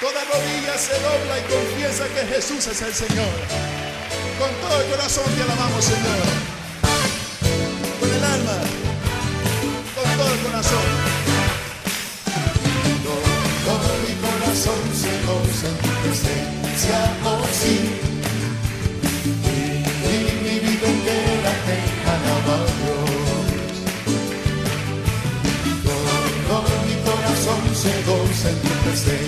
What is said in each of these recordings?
Toda rodilla se dobla y confiesa que Jesús es el Señor. Con todo el corazón te alabamos, Señor. Con el alma, con todo el corazón. Todo mi corazón se goza en tu presencia, oh sí. Y, mi vida entera te alaba, Dios. Todo mi corazón se goza en tu presencia,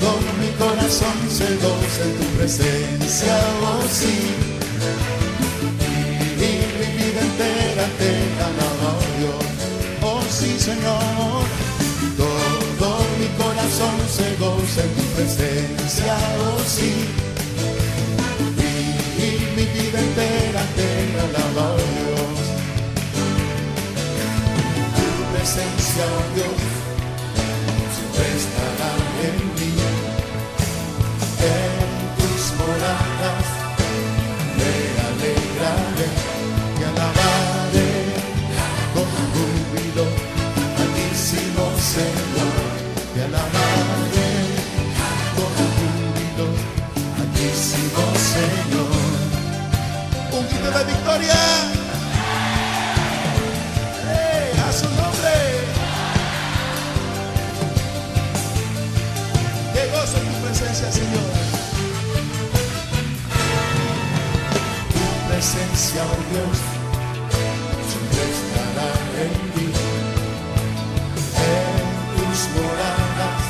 Todo mi corazón se goza en tu presencia, oh sí y mi vida entera te alaba, oh Dios. Oh sí, Señor, todo mi corazón se goza en tu presencia, oh sí. Presencia, oh Dios, siempre estará en mí. En tus moradas me alegraré y alabaré. Con júbilo, altísimo Señor, te alabaré. Con júbilo, altísimo presencia, Señor. Tu presencia, oh Dios, siempre estará en mí. En tus moradas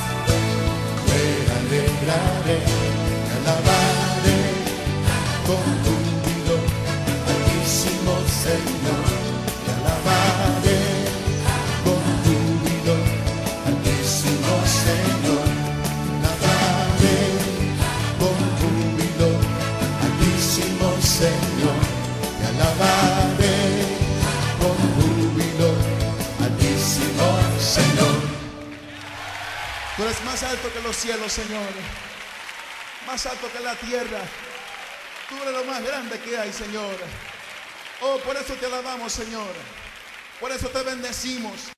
me alegraré, te alabaré con júbilo, altísimo Señor, Tú eres más alto que los cielos, Señor. Más alto que la tierra. Tú eres lo más grande que hay, Señor. Oh, por eso te alabamos, Señor. Por eso te bendecimos.